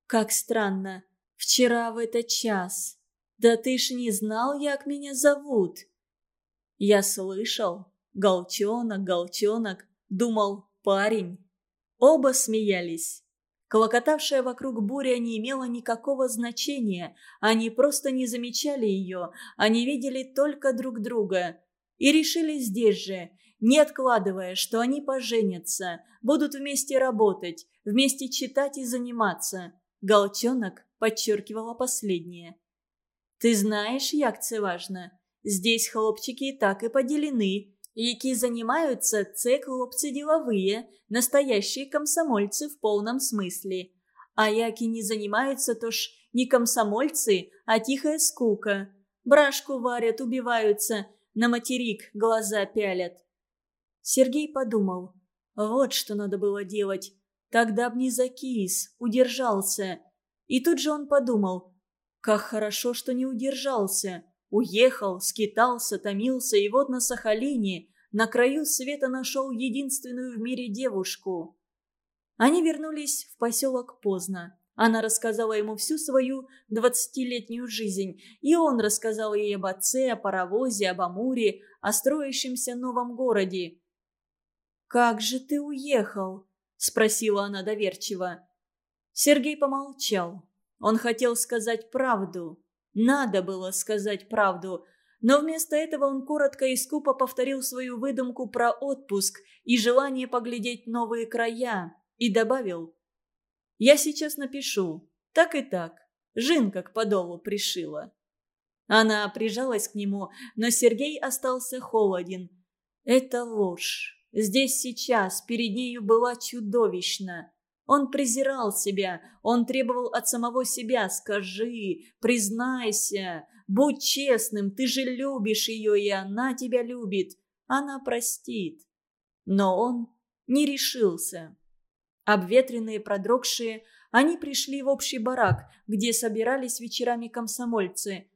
«Как странно, вчера в этот час. Да ты ж не знал, як меня зовут». «Я слышал», Голчонок, голчонок, думал парень. Оба смеялись. Клокотавшая вокруг буря не имела никакого значения. Они просто не замечали ее, они видели только друг друга. И решили здесь же, не откладывая, что они поженятся, будут вместе работать, вместе читать и заниматься. Голчонок подчеркивала последнее. «Ты знаешь, як це важно? Здесь хлопчики так и поделены. Які занимаются, це хлопцы деловые, настоящие комсомольцы в полном смысле. А яки не занимаются, то ж не комсомольцы, а тихая скука. Брашку варят, убиваются, на материк глаза пялят. Сергей подумал, вот что надо было делать. Тогда б не закис, удержался. И тут же он подумал, как хорошо, что не удержался. Уехал, скитался, томился, и вот на Сахалине, на краю света нашел единственную в мире девушку. Они вернулись в поселок поздно. Она рассказала ему всю свою двадцатилетнюю жизнь, и он рассказал ей об отце, о паровозе, об Амуре, о строящемся новом городе. «Как же ты уехал?» – спросила она доверчиво. Сергей помолчал. Он хотел сказать правду. Надо было сказать правду. Но вместо этого он коротко и скупо повторил свою выдумку про отпуск и желание поглядеть новые края и добавил «Я сейчас напишу. Так и так. Жинка к подолу пришила». Она прижалась к нему, но Сергей остался холоден. «Это ложь. Здесь сейчас перед нею была чудовищна. Он презирал себя, он требовал от самого себя «Скажи, признайся, будь честным, ты же любишь ее, и она тебя любит, она простит». Но он не решился. Обветренные, продрогшие, они пришли в общий барак, где собирались вечерами комсомольцы.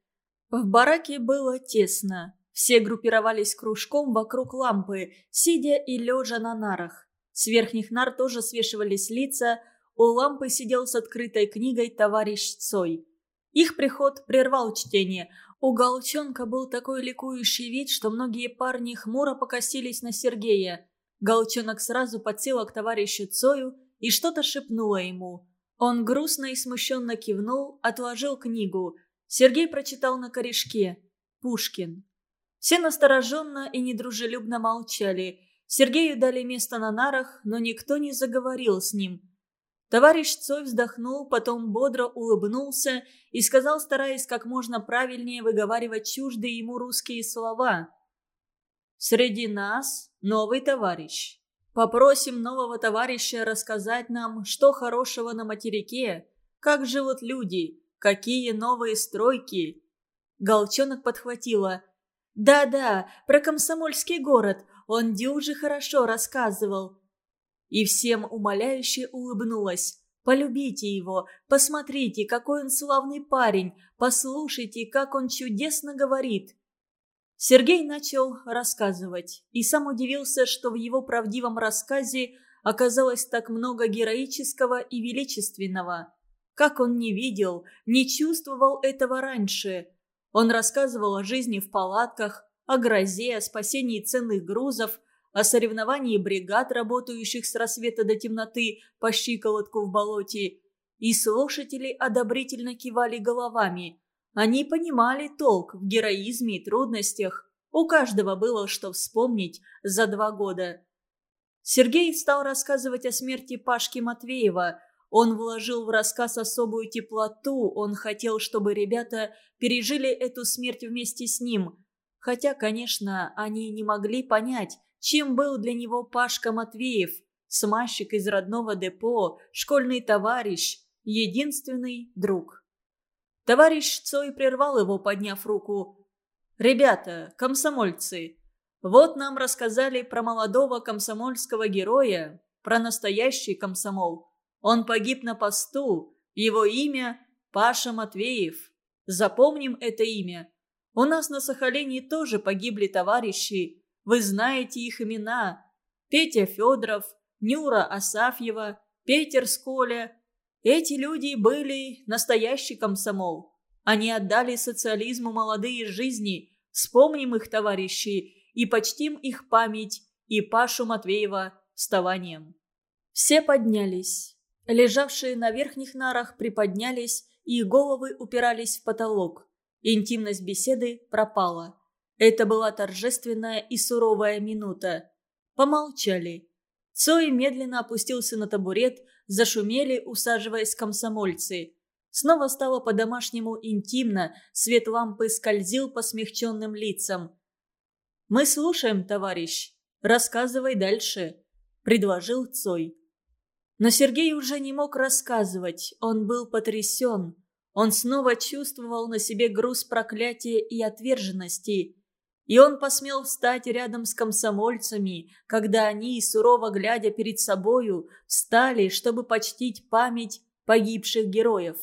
В бараке было тесно. Все группировались кружком вокруг лампы, сидя и лежа на нарах. С верхних нар тоже свешивались лица, у лампы сидел с открытой книгой товарищ Цой. Их приход прервал чтение. У Галчонка был такой ликующий вид, что многие парни хмуро покосились на Сергея. Галчонок сразу подсела к товарищу Цою и что-то шепнула ему. Он грустно и смущенно кивнул, отложил книгу. Сергей прочитал на корешке «Пушкин». Все настороженно и недружелюбно молчали. Сергею дали место на нарах, но никто не заговорил с ним. Товарищ Цой вздохнул, потом бодро улыбнулся и сказал, стараясь как можно правильнее выговаривать чуждые ему русские слова. «Среди нас новый товарищ. Попросим нового товарища рассказать нам, что хорошего на материке, как живут люди, какие новые стройки. Голчонок подхватила. «Да-да, про комсомольский город, он дюже хорошо рассказывал». И всем умоляюще улыбнулась. «Полюбите его, посмотрите, какой он славный парень, послушайте, как он чудесно говорит». Сергей начал рассказывать и сам удивился, что в его правдивом рассказе оказалось так много героического и величественного. Как он не видел, не чувствовал этого раньше. Он рассказывал о жизни в палатках, о грозе, о спасении ценных грузов, о соревновании бригад, работающих с рассвета до темноты по щиколотку в болоте. И слушатели одобрительно кивали головами – они понимали толк в героизме и трудностях. У каждого было что вспомнить за два года. Сергей стал рассказывать о смерти Пашки Матвеева. Он вложил в рассказ особую теплоту, он хотел, чтобы ребята пережили эту смерть вместе с ним. Хотя, конечно, они не могли понять, чем был для него Пашка Матвеев, смазчик из родного депо, школьный товарищ, единственный друг. Товарищ Цой прервал его, подняв руку. «Ребята, комсомольцы, вот нам рассказали про молодого комсомольского героя, про настоящий комсомол. Он погиб на посту, его имя Паша Матвеев. Запомним это имя. У нас на Сахалине тоже погибли товарищи. Вы знаете их имена. Петя Федоров, Нюра Асафьева, Петер Сколя, эти люди были настоящий комсомол. Они отдали социализму молодые жизни. Вспомним их, товарищи, и почтим их память и Пашу Матвеева вставанием. Все поднялись. Лежавшие на верхних нарах приподнялись, и головы упирались в потолок. Интимность беседы пропала. Это была торжественная и суровая минута. Помолчали. Цой медленно опустился на табурет, зашумели, усаживаясь комсомольцы. Снова стало по-домашнему интимно, свет лампы скользил по смягченным лицам. «Мы слушаем, товарищ. Рассказывай дальше», — предложил Цой. Но Сергей уже не мог рассказывать, он был потрясен. Он снова чувствовал на себе груз проклятия и отверженности. И он посмел встать рядом с комсомольцами, когда они, сурово глядя перед собою, встали, чтобы почтить память погибших героев.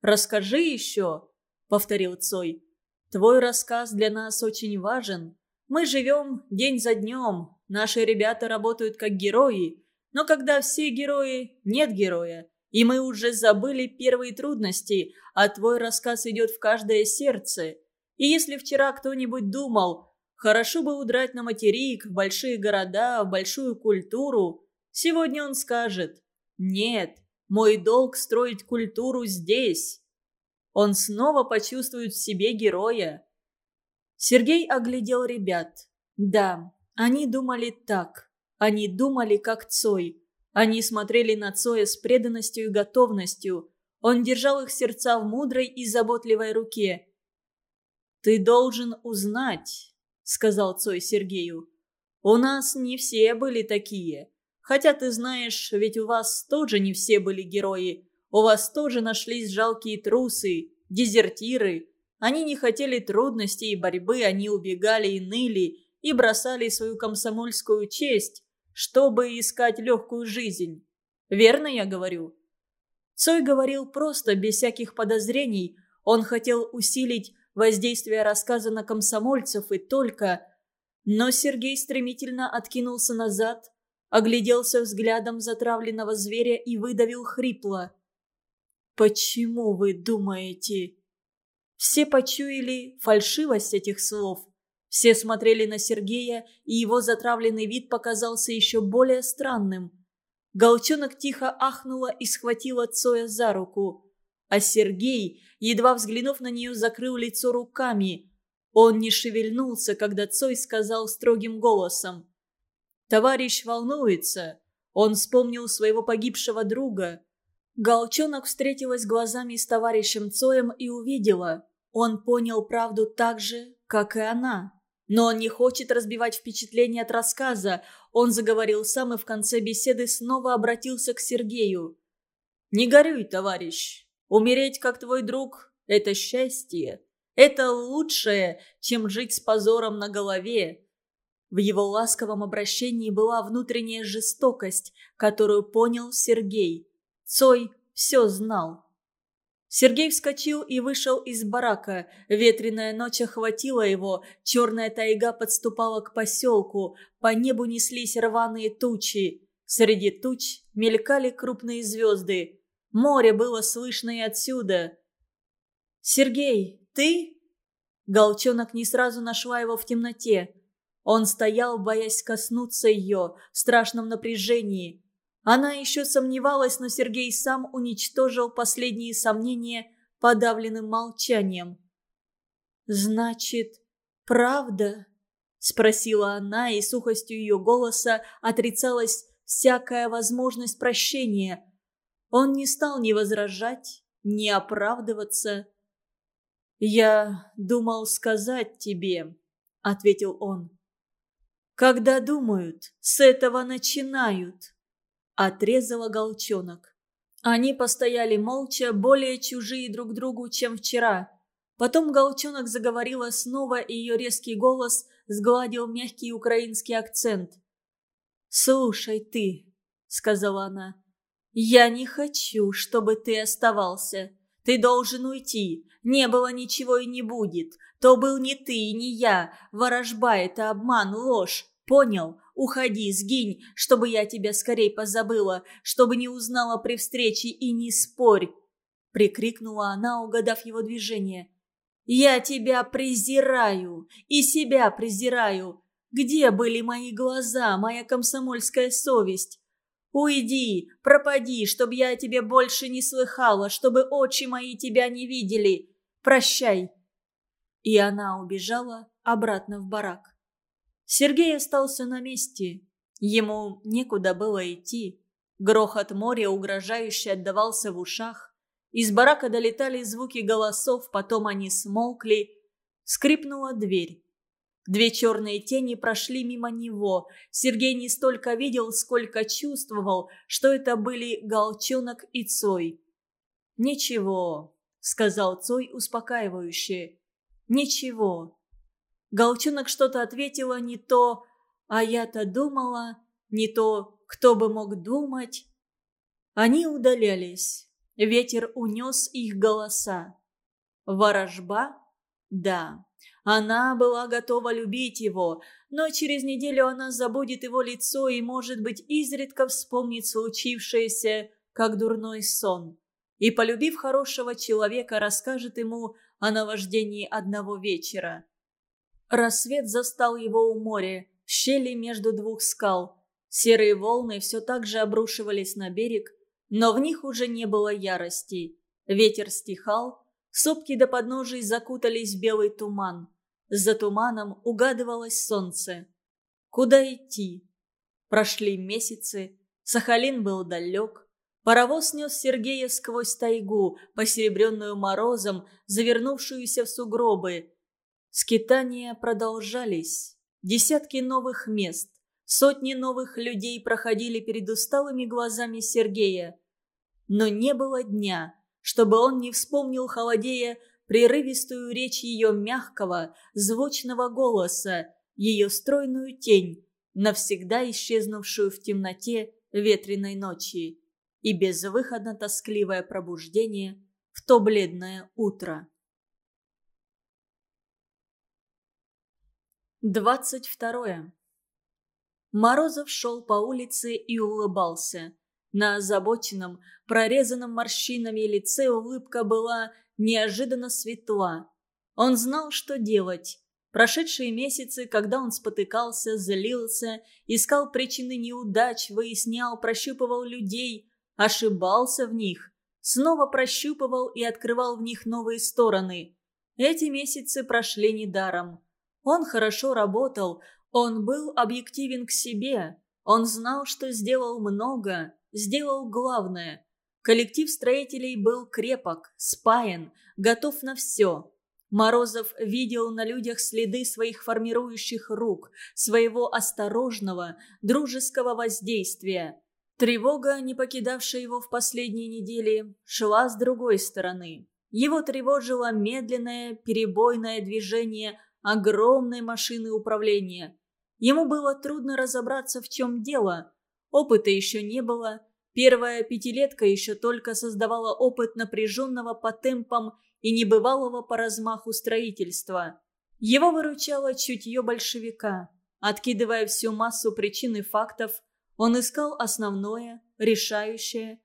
«Расскажи еще», — повторил Цой. «Твой рассказ для нас очень важен. Мы живем день за днем, наши ребята работают как герои, но когда все герои, нет героя, и мы уже забыли первые трудности, а твой рассказ идет в каждое сердце. И если вчера кто-нибудь думал, хорошо бы удрать на материк, в большие города, в большую культуру, сегодня он скажет «Нет, мой долг строить культуру здесь». Он снова почувствует в себе героя. Сергей оглядел ребят. Да, они думали так. Они думали, как Цой. Они смотрели на Цоя с преданностью и готовностью. Он держал их сердца в мудрой и заботливой руке. «Ты должен узнать», — сказал Цой Сергею. «У нас не все были такие. Хотя ты знаешь, ведь у вас тоже не все были герои. У вас тоже нашлись жалкие трусы, дезертиры. Они не хотели трудностей и борьбы, они убегали и ныли, и бросали свою комсомольскую честь, чтобы искать легкую жизнь. Верно я говорю?» Цой говорил просто, без всяких подозрений. Он хотел усилить воздействие рассказа на комсомольцев и только... Но Сергей стремительно откинулся назад, огляделся взглядом затравленного зверя и выдавил хрипло. «Почему вы думаете?» Все почуяли фальшивость этих слов. Все смотрели на Сергея, и его затравленный вид показался еще более странным. Голчонок тихо ахнула и схватила Цоя за руку. А Сергей, едва взглянув на нее, закрыл лицо руками. Он не шевельнулся, когда Цой сказал строгим голосом. «Товарищ волнуется. Он вспомнил своего погибшего друга». Голчонок встретилась глазами с товарищем Цоем и увидела. Он понял правду так же, как и она. Но он не хочет разбивать впечатление от рассказа. Он заговорил сам и в конце беседы снова обратился к Сергею. «Не горюй, товарищ. Умереть, как твой друг, — это счастье. Это лучшее, чем жить с позором на голове». В его ласковом обращении была внутренняя жестокость, которую понял Сергей. Цой все знал. Сергей вскочил и вышел из барака. Ветреная ночь охватила его, черная тайга подступала к поселку, по небу неслись рваные тучи. Среди туч мелькали крупные звезды. Море было слышно и отсюда. «Сергей, ты?» Голчонок не сразу нашла его в темноте. Он стоял, боясь коснуться ее, в страшном напряжении. Она еще сомневалась, но Сергей сам уничтожил последние сомнения подавленным молчанием. «Значит, правда?» – спросила она, и сухостью ее голоса отрицалась всякая возможность прощения. Он не стал ни возражать, ни оправдываться. «Я думал сказать тебе», — ответил он. «Когда думают, с этого начинают» отрезала голчонок. Они постояли молча, более чужие друг другу, чем вчера. Потом голчонок заговорила снова, и ее резкий голос сгладил мягкий украинский акцент. «Слушай ты», — сказала она, — «я не хочу, чтобы ты оставался. Ты должен уйти. Не было ничего и не будет. То был не ты и не я. Ворожба — это обман, ложь. Понял? Уходи, сгинь, чтобы я тебя скорей позабыла, чтобы не узнала при встрече и не спорь!» Прикрикнула она, угадав его движение. «Я тебя презираю и себя презираю. Где были мои глаза, моя комсомольская совесть? Уйди, пропади, чтобы я тебе больше не слыхала, чтобы очи мои тебя не видели. Прощай!» И она убежала обратно в барак. Сергей остался на месте. Ему некуда было идти. Грохот моря угрожающе отдавался в ушах. Из барака долетали звуки голосов, потом они смолкли. Скрипнула дверь. Две черные тени прошли мимо него. Сергей не столько видел, сколько чувствовал, что это были Голчонок и Цой. «Ничего», — сказал Цой успокаивающе. «Ничего». Голчонок что-то ответила не то «а я-то думала», не то «кто бы мог думать». Они удалялись. Ветер унес их голоса. Ворожба? Да. Она была готова любить его, но через неделю она забудет его лицо и, может быть, изредка вспомнит случившееся, как дурной сон. И, полюбив хорошего человека, расскажет ему о наваждении одного вечера. Рассвет застал его у моря, в щели между двух скал. Серые волны все так же обрушивались на берег, но в них уже не было ярости. Ветер стихал, сопки до подножий закутались в белый туман. За туманом угадывалось солнце. Куда идти? Прошли месяцы, Сахалин был далек. Паровоз нес Сергея сквозь тайгу, посеребренную морозом, завернувшуюся в сугробы. Скитания продолжались. Десятки новых мест, сотни новых людей проходили перед усталыми глазами Сергея. Но не было дня, чтобы он не вспомнил холодея прерывистую речь ее мягкого, звучного голоса, ее стройную тень, навсегда исчезнувшую в темноте ветреной ночи, и безвыходно тоскливое пробуждение в то бледное утро. Двадцать второе. Морозов шел по улице и улыбался. На озабоченном, прорезанном морщинами лице улыбка была неожиданно светла. Он знал, что делать. Прошедшие месяцы, когда он спотыкался, злился, искал причины неудач, выяснял, прощупывал людей, ошибался в них, снова прощупывал и открывал в них новые стороны. Эти месяцы прошли недаром. Он хорошо работал, он был объективен к себе, он знал, что сделал много, сделал главное. Коллектив строителей был крепок, спаян, готов на все. Морозов видел на людях следы своих формирующих рук, своего осторожного, дружеского воздействия. Тревога, не покидавшая его в последние недели, шла с другой стороны. Его тревожило медленное, перебойное движение огромной машины управления. Ему было трудно разобраться, в чем дело. Опыта еще не было. Первая пятилетка еще только создавала опыт напряженного по темпам и небывалого по размаху строительства. Его выручало чутье большевика. Откидывая всю массу причин и фактов, он искал основное, решающее,